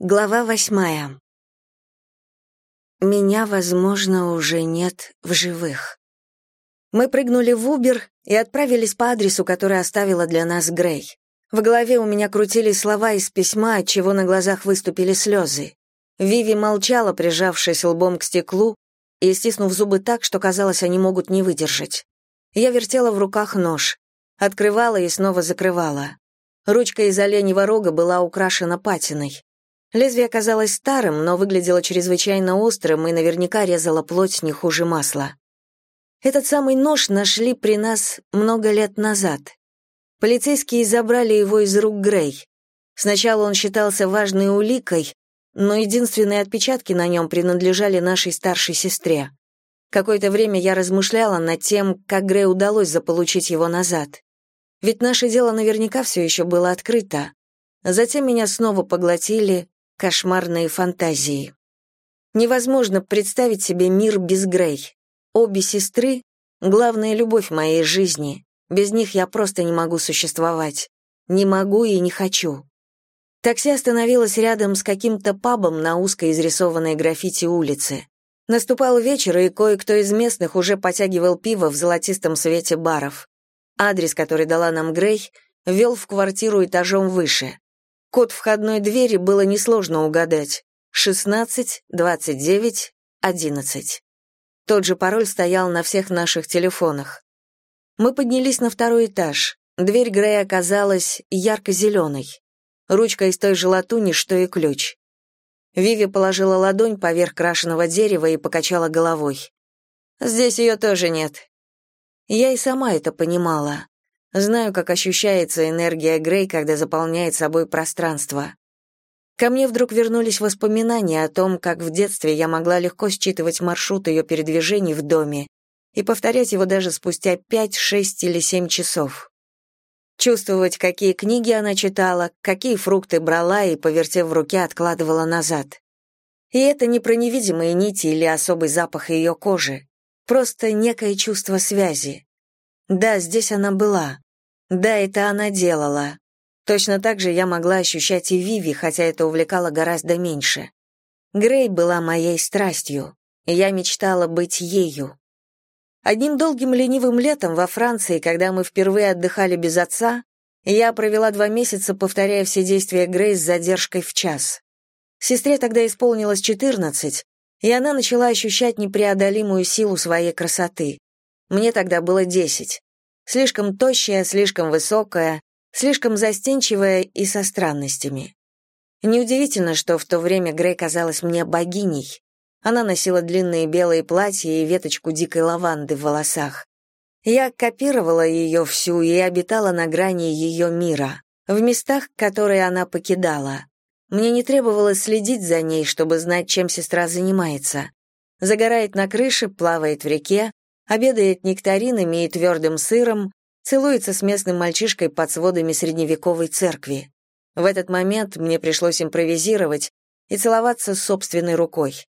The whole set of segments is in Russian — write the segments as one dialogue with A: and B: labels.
A: Глава восьмая. Меня, возможно, уже нет в живых. Мы прыгнули в Убер и отправились по адресу, который оставила для нас Грей. В голове у меня крутились слова из письма, от чего на глазах выступили слезы. Виви молчала, прижавшись лбом к стеклу и стиснув зубы так, что казалось, они могут не выдержать. Я вертела в руках нож, открывала и снова закрывала. Ручка из оленьего рога была украшена патиной. Лезвие оказалось старым, но выглядело чрезвычайно острым и наверняка резало плоть не хуже масла. Этот самый нож нашли при нас много лет назад. Полицейские забрали его из рук Грей. Сначала он считался важной уликой, но единственные отпечатки на нем принадлежали нашей старшей сестре. Какое-то время я размышляла над тем, как Грей удалось заполучить его назад. Ведь наше дело наверняка все еще было открыто. Затем меня снова поглотили, кошмарные фантазии. Невозможно представить себе мир без Грей. Обе сестры — главная любовь моей жизни. Без них я просто не могу существовать. Не могу и не хочу. Такси остановилось рядом с каким-то пабом на узкой изрисованной граффити улице. Наступал вечер, и кое-кто из местных уже потягивал пиво в золотистом свете баров. Адрес, который дала нам Грей, вел в квартиру этажом выше. Код входной двери было несложно угадать. 16, 29, 11. Тот же пароль стоял на всех наших телефонах. Мы поднялись на второй этаж. Дверь Грея оказалась ярко-зеленой. Ручка из той же латуни, что и ключ. Виви положила ладонь поверх крашеного дерева и покачала головой. «Здесь ее тоже нет». Я и сама это понимала. Знаю, как ощущается энергия Грей, когда заполняет собой пространство. Ко мне вдруг вернулись воспоминания о том, как в детстве я могла легко считывать маршрут ее передвижений в доме и повторять его даже спустя пять, шесть или семь часов. Чувствовать, какие книги она читала, какие фрукты брала и, повертев в руке, откладывала назад. И это не про невидимые нити или особый запах ее кожи, просто некое чувство связи. Да, здесь она была. Да, это она делала. Точно так же я могла ощущать и Виви, хотя это увлекало гораздо меньше. Грей была моей страстью, я мечтала быть ею. Одним долгим ленивым летом во Франции, когда мы впервые отдыхали без отца, я провела два месяца, повторяя все действия Грей с задержкой в час. Сестре тогда исполнилось 14, и она начала ощущать непреодолимую силу своей красоты. Мне тогда было десять. Слишком тощая, слишком высокая, слишком застенчивая и со странностями. Неудивительно, что в то время Грей казалась мне богиней. Она носила длинные белые платья и веточку дикой лаванды в волосах. Я копировала ее всю и обитала на грани ее мира, в местах, которые она покидала. Мне не требовалось следить за ней, чтобы знать, чем сестра занимается. Загорает на крыше, плавает в реке, обедает нектаринами и твердым сыром, целуется с местным мальчишкой под сводами средневековой церкви. В этот момент мне пришлось импровизировать и целоваться с собственной рукой.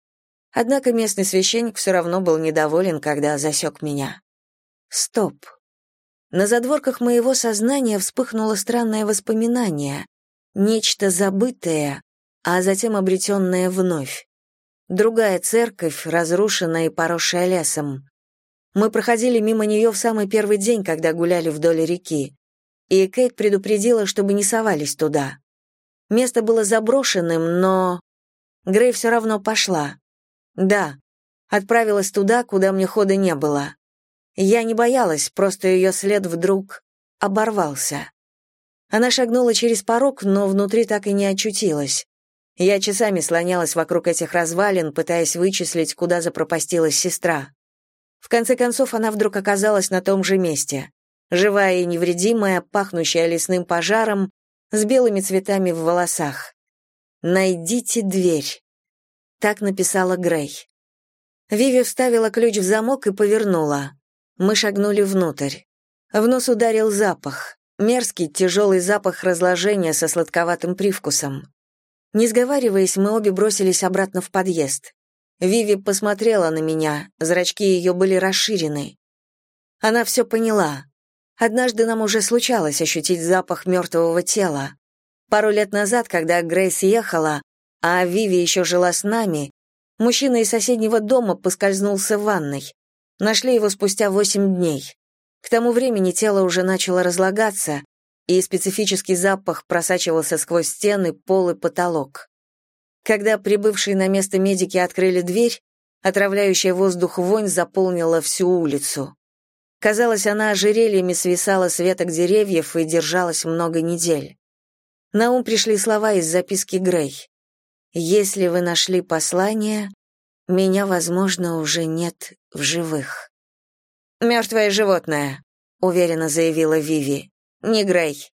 A: Однако местный священник все равно был недоволен, когда засек меня. Стоп. На задворках моего сознания вспыхнуло странное воспоминание, нечто забытое, а затем обретенное вновь. Другая церковь, разрушенная и поросшая лесом. Мы проходили мимо нее в самый первый день, когда гуляли вдоль реки, и Кейт предупредила, чтобы не совались туда. Место было заброшенным, но... Грей все равно пошла. Да, отправилась туда, куда мне хода не было. Я не боялась, просто ее след вдруг оборвался. Она шагнула через порог, но внутри так и не очутилась. Я часами слонялась вокруг этих развалин, пытаясь вычислить, куда запропастилась сестра. В конце концов, она вдруг оказалась на том же месте. Живая и невредимая, пахнущая лесным пожаром, с белыми цветами в волосах. «Найдите дверь», — так написала Грей. Виви вставила ключ в замок и повернула. Мы шагнули внутрь. В нос ударил запах. Мерзкий, тяжелый запах разложения со сладковатым привкусом. Не сговариваясь, мы обе бросились обратно в подъезд. Виви посмотрела на меня, зрачки ее были расширены. Она все поняла. Однажды нам уже случалось ощутить запах мертвого тела. Пару лет назад, когда Грейс ехала, а Виви еще жила с нами, мужчина из соседнего дома поскользнулся в ванной. Нашли его спустя восемь дней. К тому времени тело уже начало разлагаться, и специфический запах просачивался сквозь стены, пол и потолок. Когда прибывшие на место медики открыли дверь, отравляющая воздух вонь заполнила всю улицу. Казалось, она ожерельями свисала с веток деревьев и держалась много недель. На ум пришли слова из записки Грей. «Если вы нашли послание, меня, возможно, уже нет в живых». «Мертвое животное», — уверенно заявила Виви. «Не Грей».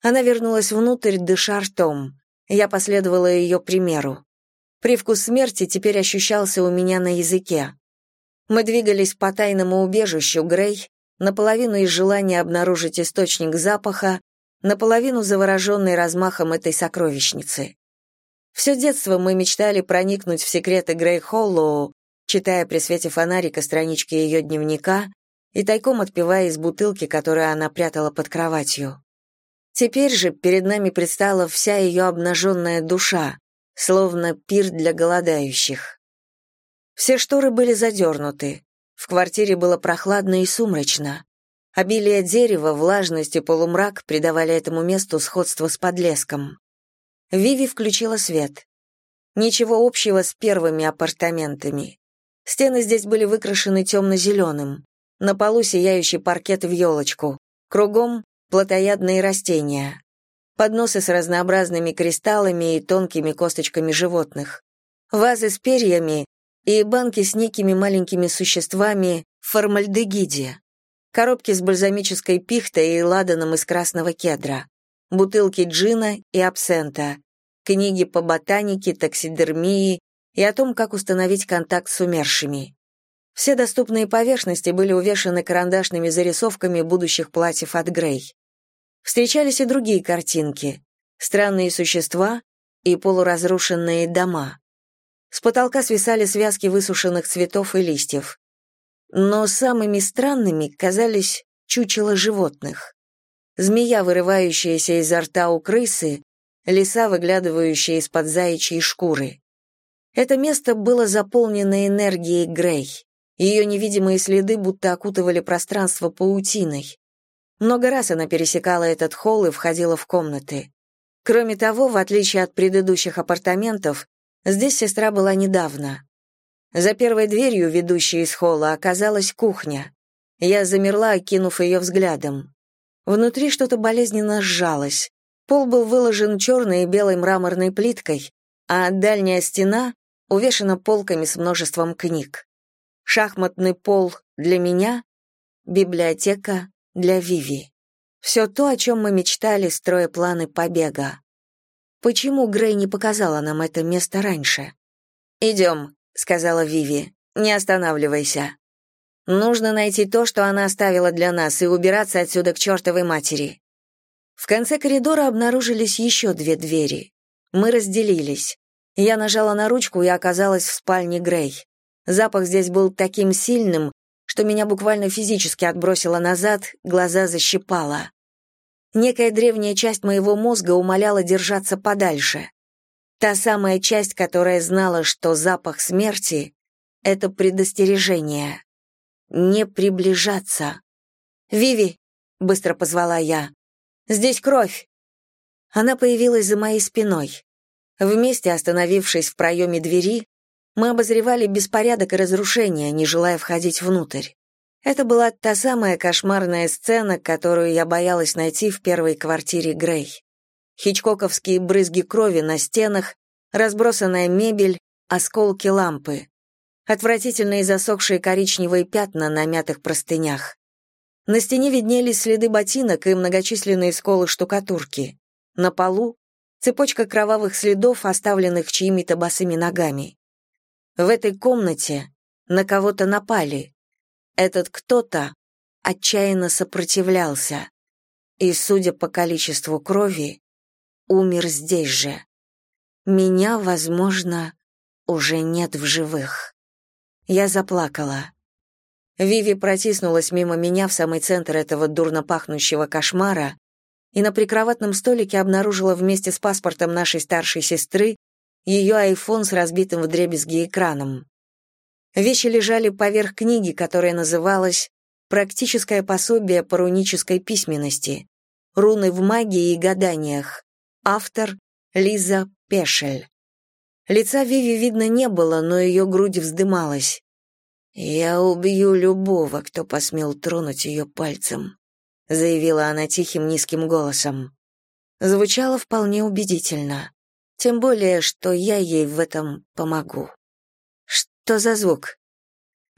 A: Она вернулась внутрь, дыша ртом. Я последовала ее примеру. Привкус смерти теперь ощущался у меня на языке. Мы двигались по тайному убежищу Грей, наполовину из желания обнаружить источник запаха, наполовину завороженный размахом этой сокровищницы. Все детство мы мечтали проникнуть в секреты Грей Холлоу, читая при свете фонарика странички ее дневника и тайком отпивая из бутылки, которую она прятала под кроватью. Теперь же перед нами предстала вся ее обнаженная душа, словно пир для голодающих. Все шторы были задернуты. В квартире было прохладно и сумрачно. Обилие дерева, влажность и полумрак придавали этому месту сходство с подлеском. Виви включила свет. Ничего общего с первыми апартаментами. Стены здесь были выкрашены темно-зеленым. На полу сияющий паркет в елочку. Кругом плотоядные растения. Подносы с разнообразными кристаллами и тонкими косточками животных. Вазы с перьями и банки с некими маленькими существами в формальдегиде. Коробки с бальзамической пихтой и ладаном из красного кедра. Бутылки джина и абсента. Книги по ботанике, таксидермии и о том, как установить контакт с умершими. Все доступные поверхности были увешаны карандашными зарисовками будущих платьев от Грей. Встречались и другие картинки. Странные существа и полуразрушенные дома. С потолка свисали связки высушенных цветов и листьев. Но самыми странными казались чучела животных. Змея, вырывающаяся изо рта у крысы, лиса, выглядывающая из-под заячьей шкуры. Это место было заполнено энергией Грей. Ее невидимые следы будто окутывали пространство паутиной. Много раз она пересекала этот холл и входила в комнаты. Кроме того, в отличие от предыдущих апартаментов, здесь сестра была недавно. За первой дверью, ведущей из холла, оказалась кухня. Я замерла, окинув ее взглядом. Внутри что-то болезненно сжалось. Пол был выложен черной и белой мраморной плиткой, а дальняя стена увешана полками с множеством книг шахматный пол для меня, библиотека для Виви. Все то, о чем мы мечтали, строя планы побега. Почему Грей не показала нам это место раньше? «Идем», — сказала Виви, — «не останавливайся. Нужно найти то, что она оставила для нас, и убираться отсюда к чертовой матери». В конце коридора обнаружились еще две двери. Мы разделились. Я нажала на ручку и оказалась в спальне Грей. Запах здесь был таким сильным, что меня буквально физически отбросило назад, глаза защипало. Некая древняя часть моего мозга умоляла держаться подальше. Та самая часть, которая знала, что запах смерти — это предостережение. Не приближаться. «Виви!» — быстро позвала я. «Здесь кровь!» Она появилась за моей спиной. Вместе, остановившись в проеме двери, мы обозревали беспорядок и разрушение, не желая входить внутрь. Это была та самая кошмарная сцена, которую я боялась найти в первой квартире Грей. Хичкоковские брызги крови на стенах, разбросанная мебель, осколки лампы. Отвратительные засохшие коричневые пятна на мятых простынях. На стене виднелись следы ботинок и многочисленные сколы штукатурки. На полу — цепочка кровавых следов, оставленных чьими-то босыми ногами. В этой комнате на кого-то напали. Этот кто-то отчаянно сопротивлялся. И, судя по количеству крови, умер здесь же. Меня, возможно, уже нет в живых. Я заплакала. Виви протиснулась мимо меня в самый центр этого дурно пахнущего кошмара и на прикроватном столике обнаружила вместе с паспортом нашей старшей сестры ее айфон с разбитым вдребезги экраном. Вещи лежали поверх книги, которая называлась «Практическое пособие по рунической письменности. Руны в магии и гаданиях». Автор Лиза Пешель. Лица Виви видно не было, но ее грудь вздымалась. «Я убью любого, кто посмел тронуть ее пальцем», — заявила она тихим низким голосом. Звучало вполне убедительно. Тем более, что я ей в этом помогу. Что за звук?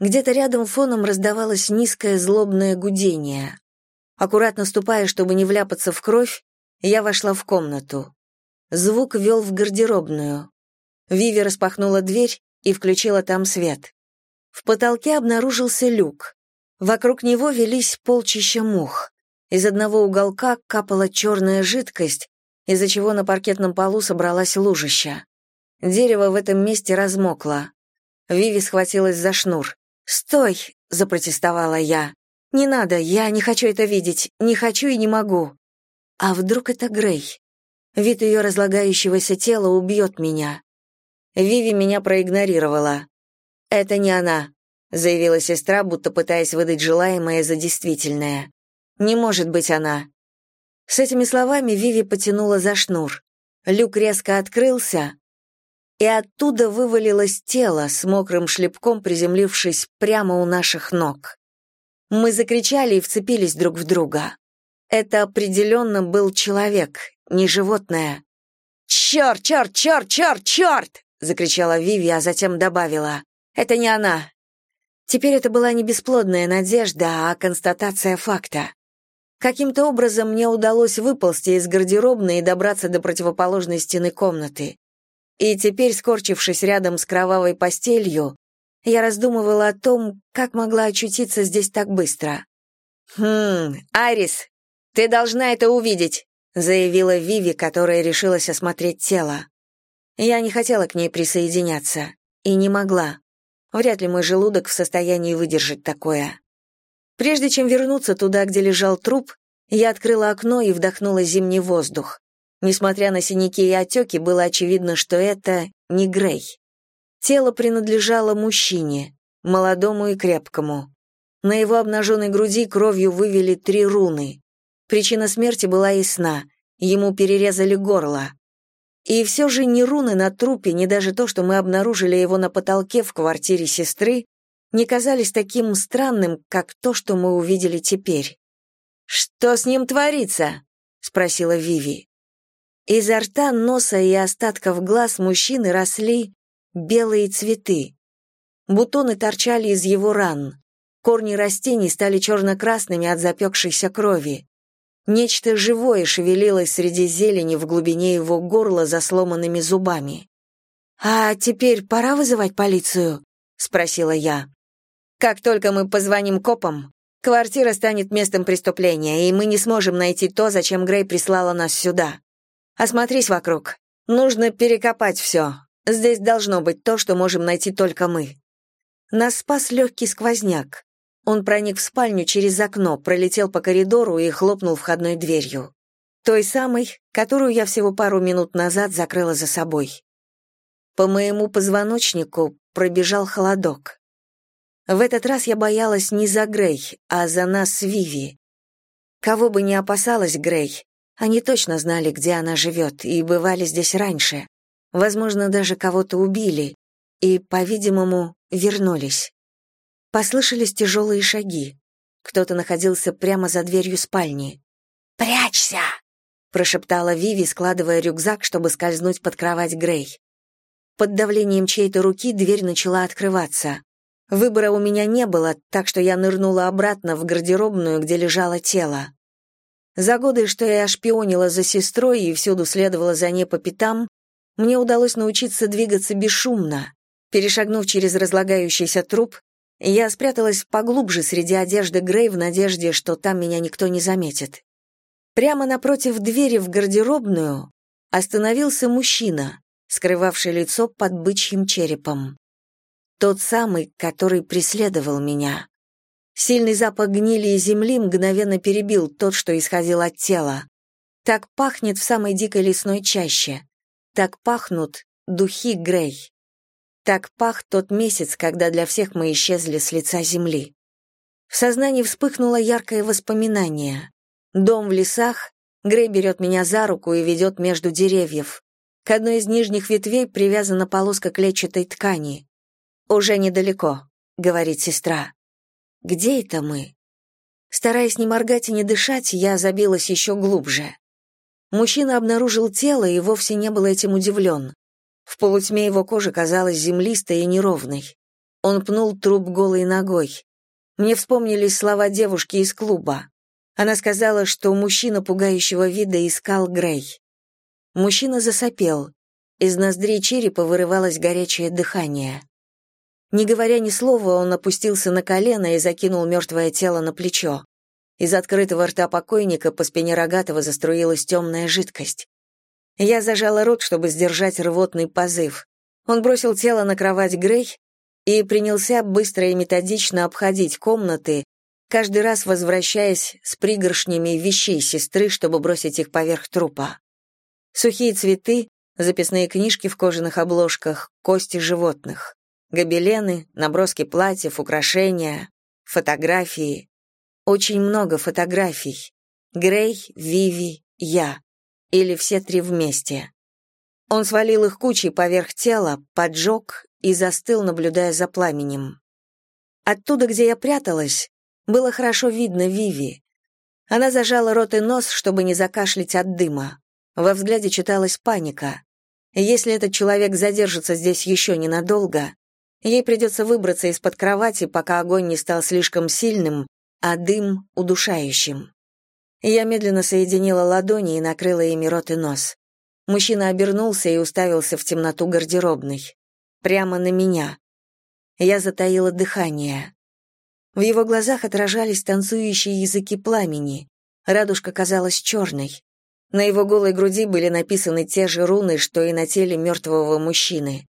A: Где-то рядом фоном раздавалось низкое злобное гудение. Аккуратно ступая, чтобы не вляпаться в кровь, я вошла в комнату. Звук вел в гардеробную. Виви распахнула дверь и включила там свет. В потолке обнаружился люк. Вокруг него велись полчища мух. Из одного уголка капала черная жидкость, из-за чего на паркетном полу собралась лужища. Дерево в этом месте размокло. Виви схватилась за шнур. «Стой!» — запротестовала я. «Не надо, я не хочу это видеть, не хочу и не могу». А вдруг это Грей? Вид ее разлагающегося тела убьет меня. Виви меня проигнорировала. «Это не она», — заявила сестра, будто пытаясь выдать желаемое за действительное. «Не может быть она». С этими словами Виви потянула за шнур. Люк резко открылся, и оттуда вывалилось тело с мокрым шлепком, приземлившись прямо у наших ног. Мы закричали и вцепились друг в друга. Это определенно был человек, не животное. «Черт, черт, черт, черт, черт!» — закричала Виви, а затем добавила. Это не она. Теперь это была не бесплодная надежда, а констатация факта. Каким-то образом мне удалось выползти из гардеробной и добраться до противоположной стены комнаты. И теперь, скорчившись рядом с кровавой постелью, я раздумывала о том, как могла очутиться здесь так быстро. «Хм, Арис, ты должна это увидеть», заявила Виви, которая решилась осмотреть тело. Я не хотела к ней присоединяться и не могла. Вряд ли мой желудок в состоянии выдержать такое. Прежде чем вернуться туда, где лежал труп, я открыла окно и вдохнула зимний воздух. Несмотря на синяки и отеки, было очевидно, что это не Грей. Тело принадлежало мужчине, молодому и крепкому. На его обнаженной груди кровью вывели три руны. Причина смерти была ясна. Ему перерезали горло. И все же ни руны на трупе, ни даже то, что мы обнаружили его на потолке в квартире сестры, не казались таким странным, как то, что мы увидели теперь. «Что с ним творится?» — спросила Виви. Изо рта, носа и остатков глаз мужчины росли белые цветы. Бутоны торчали из его ран. Корни растений стали черно-красными от запекшейся крови. Нечто живое шевелилось среди зелени в глубине его горла за сломанными зубами. «А теперь пора вызывать полицию?» — спросила я. «Как только мы позвоним копам, квартира станет местом преступления, и мы не сможем найти то, зачем Грей прислала нас сюда. Осмотрись вокруг. Нужно перекопать все. Здесь должно быть то, что можем найти только мы». Нас спас легкий сквозняк. Он проник в спальню через окно, пролетел по коридору и хлопнул входной дверью. Той самой, которую я всего пару минут назад закрыла за собой. По моему позвоночнику пробежал холодок. В этот раз я боялась не за Грей, а за нас с Виви. Кого бы ни опасалась Грей, они точно знали, где она живет, и бывали здесь раньше. Возможно, даже кого-то убили, и, по-видимому, вернулись. Послышались тяжелые шаги. Кто-то находился прямо за дверью спальни.
B: «Прячься!» — прошептала
A: Виви, складывая рюкзак, чтобы скользнуть под кровать Грей. Под давлением чьей-то руки дверь начала открываться. Выбора у меня не было, так что я нырнула обратно в гардеробную, где лежало тело. За годы, что я шпионила за сестрой и всюду следовала за ней по пятам, мне удалось научиться двигаться бесшумно. Перешагнув через разлагающийся труп, я спряталась поглубже среди одежды Грей в надежде, что там меня никто не заметит. Прямо напротив двери в гардеробную остановился мужчина, скрывавший лицо под бычьим черепом. Тот самый, который преследовал меня. Сильный запах гнили и земли мгновенно перебил тот, что исходил от тела. Так пахнет в самой дикой лесной чаще. Так пахнут духи Грей. Так пах тот месяц, когда для всех мы исчезли с лица земли. В сознании вспыхнуло яркое воспоминание. Дом в лесах, Грей берет меня за руку и ведет между деревьев. К одной из нижних ветвей привязана полоска клетчатой ткани. «Уже недалеко», — говорит сестра. «Где это мы?» Стараясь не моргать и не дышать, я забилась еще глубже. Мужчина обнаружил тело и вовсе не был этим удивлен. В полутьме его кожа казалась землистой и неровной. Он пнул труп голой ногой. Мне вспомнились слова девушки из клуба. Она сказала, что мужчина пугающего вида искал Грей. Мужчина засопел. Из ноздрей черепа вырывалось горячее дыхание. Не говоря ни слова, он опустился на колено и закинул мертвое тело на плечо. Из открытого рта покойника по спине Рогатого заструилась темная жидкость. Я зажала рот, чтобы сдержать рвотный позыв. Он бросил тело на кровать Грей и принялся быстро и методично обходить комнаты, каждый раз возвращаясь с пригоршнями вещей сестры, чтобы бросить их поверх трупа сухие цветы, записные книжки в кожаных обложках, кости животных, гобелены, наброски платьев, украшения, фотографии. Очень много фотографий. Грей, Виви, я. Или все три вместе. Он свалил их кучей поверх тела, поджег и застыл, наблюдая за пламенем. Оттуда, где я пряталась, было хорошо видно Виви. Она зажала рот и нос, чтобы не закашлять от дыма. Во взгляде читалась паника. Если этот человек задержится здесь еще ненадолго, ей придется выбраться из-под кровати, пока огонь не стал слишком сильным, а дым — удушающим. Я медленно соединила ладони и накрыла ими рот и нос. Мужчина обернулся и уставился в темноту гардеробной. Прямо на меня. Я затаила дыхание. В его глазах отражались танцующие языки пламени. Радужка казалась черной. На его голой груди были написаны те же руны, что и на теле мертвого мужчины.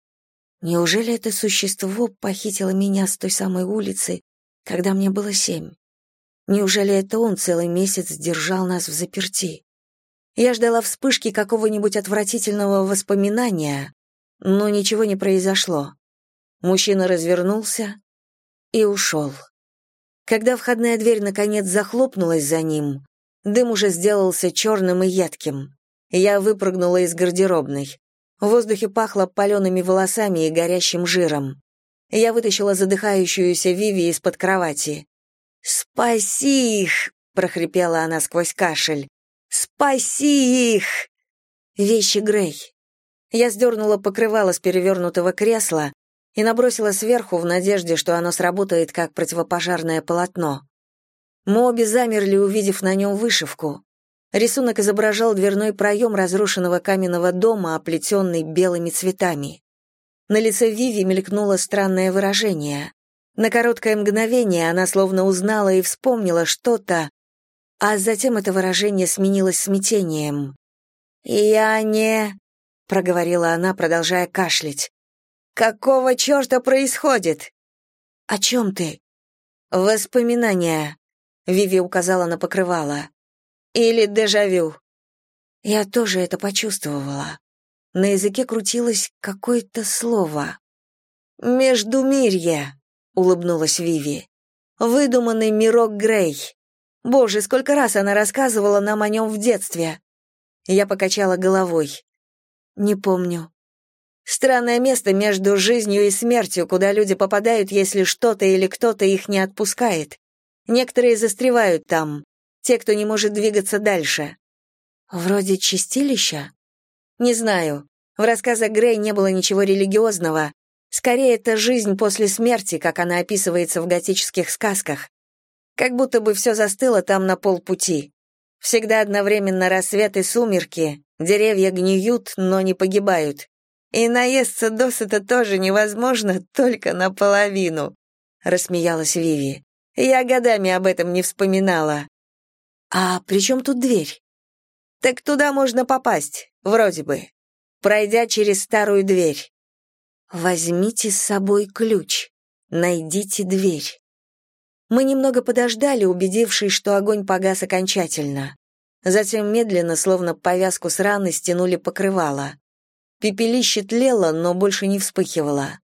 A: Неужели это существо похитило меня с той самой улицы, когда мне было семь? Неужели это он целый месяц держал нас в заперти? Я ждала вспышки какого-нибудь отвратительного воспоминания, но ничего не произошло. Мужчина развернулся и ушел. Когда входная дверь наконец захлопнулась за ним, Дым уже сделался черным и едким. Я выпрыгнула из гардеробной. В воздухе пахло палеными волосами и горящим жиром. Я вытащила задыхающуюся Виви из-под кровати. «Спаси их!» — прохрипела она сквозь кашель. «Спаси их!» Вещи Грей. Я сдернула покрывало с перевернутого кресла и набросила сверху в надежде, что оно сработает как противопожарное полотно. Мы обе замерли, увидев на нем вышивку. Рисунок изображал дверной проем разрушенного каменного дома, оплетенный белыми цветами. На лице Виви мелькнуло странное выражение. На короткое мгновение она словно узнала и вспомнила что-то, а затем это выражение сменилось смятением. «Я не...» — проговорила она, продолжая кашлять. «Какого черта происходит?» «О чем ты?» «Воспоминания», Виви указала на покрывало. Или дежавю. Я тоже это почувствовала. На языке крутилось какое-то слово. «Междумирье», — улыбнулась Виви. «Выдуманный мирок Грей. Боже, сколько раз она рассказывала нам о нем в детстве». Я покачала головой. «Не помню». Странное место между жизнью и смертью, куда люди попадают, если что-то или кто-то их не отпускает. Некоторые застревают там, те, кто не может двигаться дальше. Вроде чистилища? Не знаю. В рассказах Грей не было ничего религиозного. Скорее, это жизнь после смерти, как она описывается в готических сказках. Как будто бы все застыло там на полпути. Всегда одновременно рассвет и сумерки, деревья гниют, но не погибают. И наесться досыта тоже невозможно, только наполовину», — рассмеялась Виви. Я годами об этом не вспоминала. А при чем тут дверь? Так туда можно попасть, вроде бы, пройдя через старую дверь. Возьмите с собой ключ. Найдите дверь. Мы немного подождали, убедившись, что огонь погас окончательно. Затем медленно, словно повязку с раны, стянули покрывало. Пепелище тлело, но больше не вспыхивало.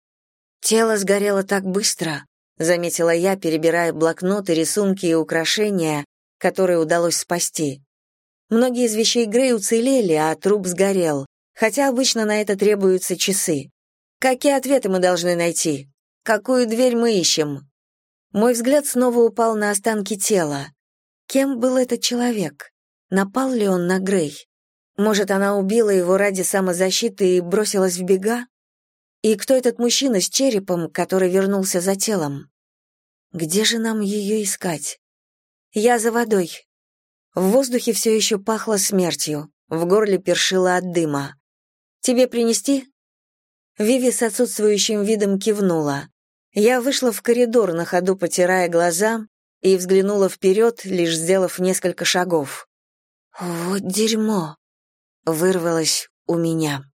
A: Тело сгорело так быстро, заметила я, перебирая блокноты, рисунки и украшения, которые удалось спасти. Многие из вещей Грей уцелели, а труп сгорел, хотя обычно на это требуются часы. Какие ответы мы должны найти? Какую дверь мы ищем? Мой взгляд снова упал на останки тела. Кем был этот человек? Напал ли он на Грей? Может, она убила его ради самозащиты и бросилась в бега? И кто этот мужчина с черепом, который вернулся за телом? Где же нам ее искать? Я за водой. В воздухе все еще пахло смертью, в горле першило от дыма. Тебе принести? Виви с отсутствующим видом кивнула. Я вышла в коридор, на ходу потирая глаза, и взглянула вперед, лишь сделав несколько шагов. «Вот дерьмо!» — вырвалось у меня.